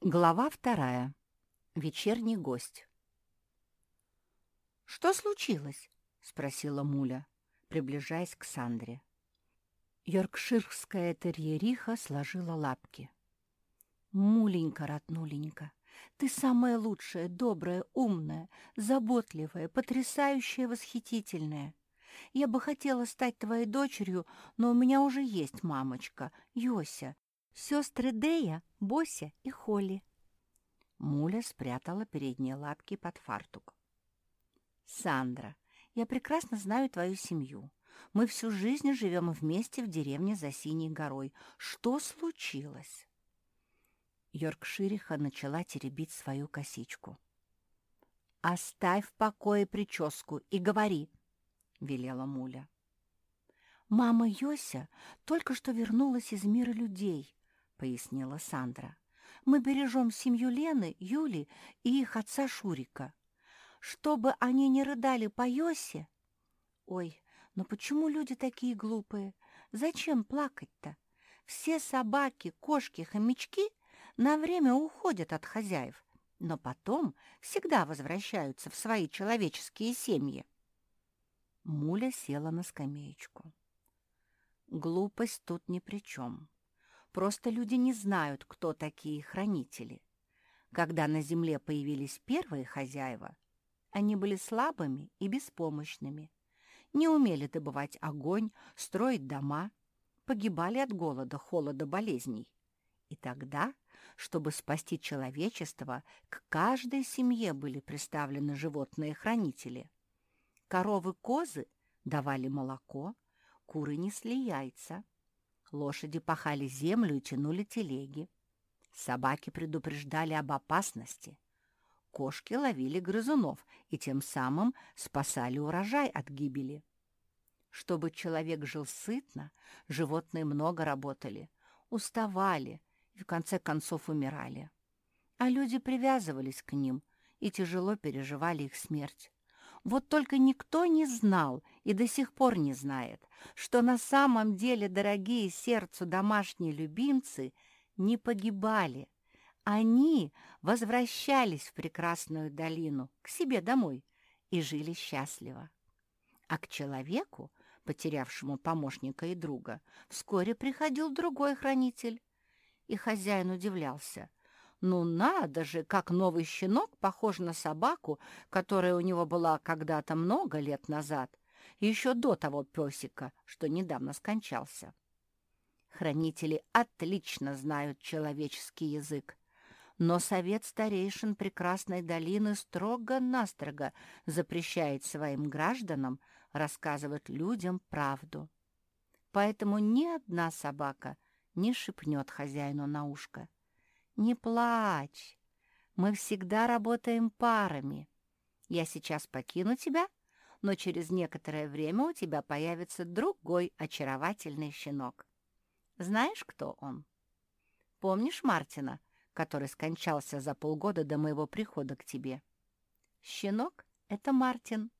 Глава вторая. Вечерний гость. «Что случилось?» — спросила Муля, приближаясь к Сандре. Йоркширская терьериха сложила лапки. «Муленька, роднуленька, ты самая лучшая, добрая, умная, заботливая, потрясающая, восхитительная. Я бы хотела стать твоей дочерью, но у меня уже есть мамочка, Йося, Сестры Дея, Бося и Холли. Муля спрятала передние лапки под фартук. «Сандра, я прекрасно знаю твою семью. Мы всю жизнь живем вместе в деревне за Синей горой. Что случилось?» Йоркшириха начала теребить свою косичку. «Оставь в покое прическу и говори», — велела Муля. «Мама Йося только что вернулась из мира людей», — пояснила Сандра. «Мы бережем семью Лены, Юли и их отца Шурика. Чтобы они не рыдали по Йосе...» «Ой, но почему люди такие глупые? Зачем плакать-то? Все собаки, кошки, хомячки на время уходят от хозяев, но потом всегда возвращаются в свои человеческие семьи». Муля села на скамеечку. Глупость тут ни при чем. Просто люди не знают, кто такие хранители. Когда на земле появились первые хозяева, они были слабыми и беспомощными, не умели добывать огонь, строить дома, погибали от голода, холода, болезней. И тогда, чтобы спасти человечество, к каждой семье были представлены животные-хранители. Коровы-козы давали молоко, куры несли яйца – Лошади пахали землю и тянули телеги. Собаки предупреждали об опасности. Кошки ловили грызунов и тем самым спасали урожай от гибели. Чтобы человек жил сытно, животные много работали, уставали и в конце концов умирали. А люди привязывались к ним и тяжело переживали их смерть. Вот только никто не знал и до сих пор не знает, что на самом деле дорогие сердцу домашние любимцы не погибали. Они возвращались в прекрасную долину, к себе домой, и жили счастливо. А к человеку, потерявшему помощника и друга, вскоре приходил другой хранитель. И хозяин удивлялся. Ну надо же, как новый щенок похож на собаку, которая у него была когда-то много лет назад, еще до того песика, что недавно скончался. Хранители отлично знают человеческий язык, но совет старейшин Прекрасной долины строго-настрого запрещает своим гражданам рассказывать людям правду. Поэтому ни одна собака не шепнет хозяину на ушко. «Не плачь. Мы всегда работаем парами. Я сейчас покину тебя, но через некоторое время у тебя появится другой очаровательный щенок. Знаешь, кто он? Помнишь Мартина, который скончался за полгода до моего прихода к тебе? Щенок — это Мартин.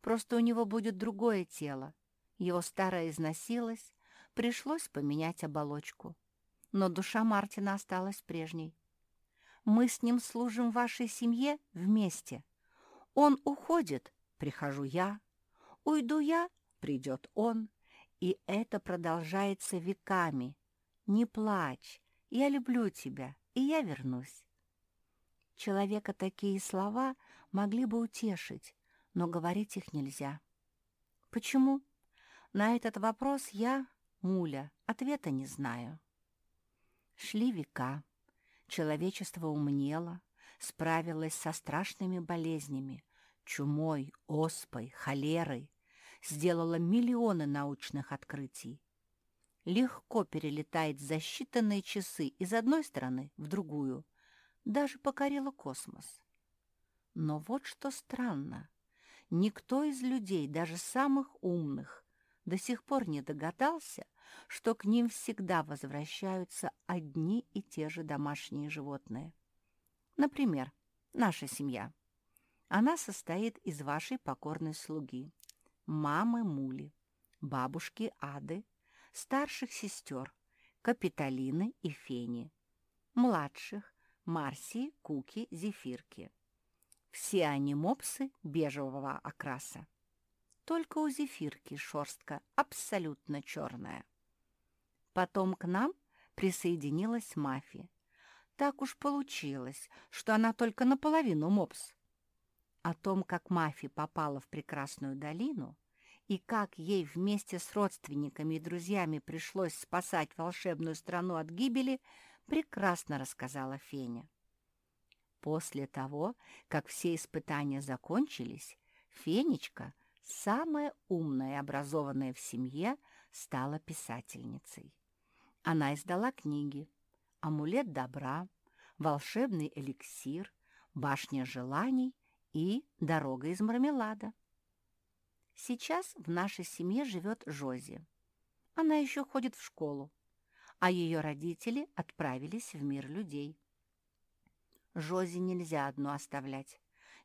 Просто у него будет другое тело. Его старое износилось, пришлось поменять оболочку но душа Мартина осталась прежней. Мы с ним служим вашей семье вместе. Он уходит, прихожу я. Уйду я, придет он. И это продолжается веками. Не плачь, я люблю тебя, и я вернусь. Человека такие слова могли бы утешить, но говорить их нельзя. Почему? На этот вопрос я, Муля, ответа не знаю. Шли века, человечество умнело, справилось со страшными болезнями, чумой, оспой, холерой, сделало миллионы научных открытий. Легко перелетает за считанные часы из одной страны в другую, даже покорила космос. Но вот что странно, никто из людей, даже самых умных, до сих пор не догадался, что к ним всегда возвращаются одни и те же домашние животные. Например, наша семья. Она состоит из вашей покорной слуги, мамы Мули, бабушки Ады, старших сестер Капитолины и Фени, младших Марси, Куки, Зефирки. Все они мопсы бежевого окраса. Только у Зефирки шерстка абсолютно черная. Потом к нам присоединилась Мафи. Так уж получилось, что она только наполовину мопс. О том, как Мафи попала в прекрасную долину и как ей вместе с родственниками и друзьями пришлось спасать волшебную страну от гибели, прекрасно рассказала Феня. После того, как все испытания закончились, Фенечка, самая умная и образованная в семье, стала писательницей. Она издала книги «Амулет добра», «Волшебный эликсир», «Башня желаний» и «Дорога из мармелада». Сейчас в нашей семье живет Жози. Она еще ходит в школу, а ее родители отправились в мир людей. Жози нельзя одну оставлять.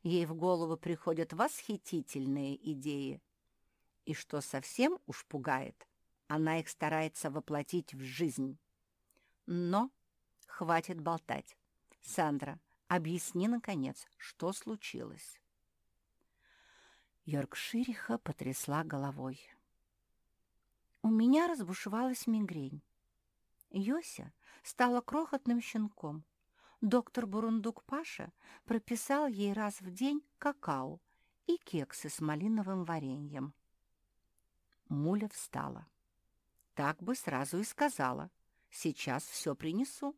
Ей в голову приходят восхитительные идеи. И что совсем уж пугает, она их старается воплотить в жизнь. Но хватит болтать. Сандра, объясни, наконец, что случилось. Йоркшириха потрясла головой. У меня разбушевалась мигрень. Йося стала крохотным щенком. Доктор Бурундук Паша прописал ей раз в день какао и кексы с малиновым вареньем. Муля встала. Так бы сразу и сказала. Сейчас все принесу.